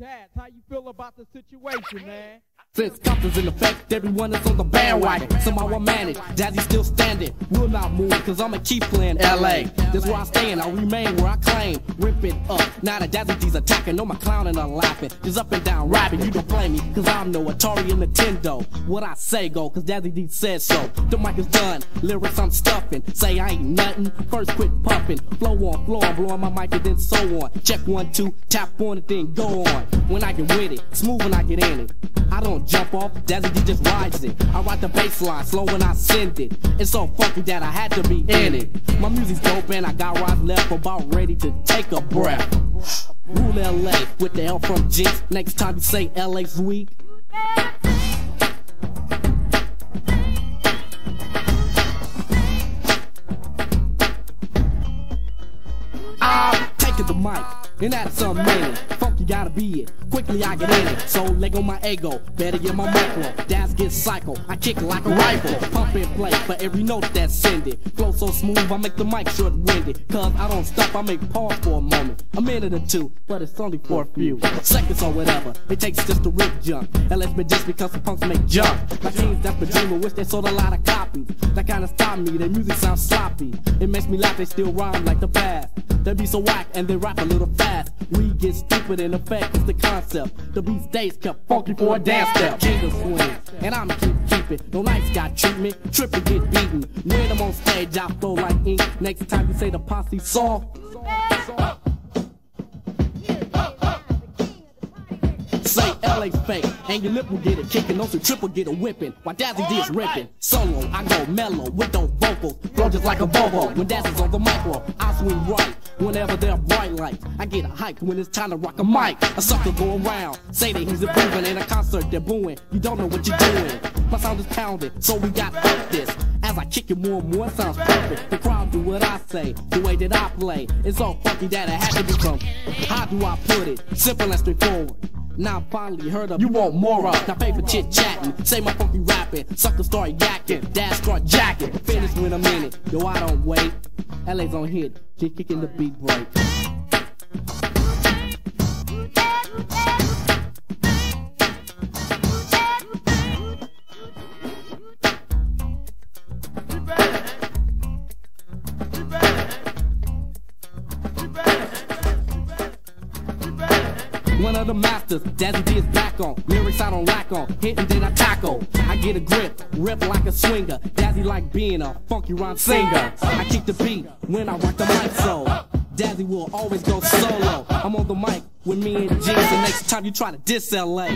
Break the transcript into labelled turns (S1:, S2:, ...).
S1: Dad, how you feel about the situation, man?
S2: Since cops in effect, everyone is on the bandwagon. Somehow I manage, Jazzy still standing. Will not move, cause I'ma keep playing LA. This where I stay and I remain where I claim. Rip it up. Now the Jazzy D's attacking, no my clown clowning or laughing. Just up and down rapping, you don't blame me, cause I'm no Atari and Nintendo. What I say go, cause Jazzy D says so. The mic is done, lyrics I'm stuffing. Say I ain't nothing, first quit puffing. Flow on, floor, I'm blowing my mic and then so on. Check one, two, tap on it, then go on. When I get with it, smooth when I get in it. I don't jump off, Dazzy just rides it. I ride the bass line, slow when I send it. It's so funky that I had to be in it. My music's dope and I got rides left, about ready to take a breath. Rule LA with the L from Jinx. Next time you say LA's weak. I'm taking the mic. And that's a minute. Funky gotta be it. Quickly I get in it. So leg on my ego. Better get my micro. Daz get psycho. I kick like a rifle. Pump and play for every note that's sending. Flow so smooth, I make the mic short winded. Cause I don't stop, I make pause for a moment. A minute or two, but it's only for a few seconds or whatever. It takes just a rip jump. And let's be just because the punks make junk. My that's the dream, wish they sold a lot of copies. That kinda stop me, their music sounds sloppy. It makes me laugh, they still rhyme like the past. They be so whack and they rap a little fast. We get stupid in effect is the concept. The beat stays kept funky for a dance step. Of swing, and I'ma keep keeping. No nice got treatment, tripping get beaten. When I'm on stage, I flow like ink. Next time you say the posse song. Say LA's fake, and your lip will get it kicking. Those who triple get a whipping. While Dazzy D is ripping. Solo, I go mellow with those vocals. Flow just like a bobo. When Dazzy's on the micro, I swing right. Whenever there are bright lights, I get a hype when it's time to rock a mic. A sucker go around, say that he's improving. In a concert, they're booing. You don't know what you're doing. My sound is pounded, so we got up this. As I kick it more and more, it sounds perfect. The crowd do what I say, the way that I play. It's so funky that it had to become. How do I put it? Simple and straightforward. Now I finally heard of you want more of. Now pay for chit chatting, say my funky rapping. Sucker start yakking, dad start jacking. Finish when I'm in it, yo I don't wait. LA's on hit, keep kicking the beat break. One of the masters, Dazzy D is back on. Lyrics I don't lack on. Hit and then I tackle. I get a grip, rip like a swinger. Dazzy like being a funky rhyme singer. I kick the beat when I rock the mic so. Dazzy will always go solo. I'm on the mic with me and Jinx, and next time you try to diss LA.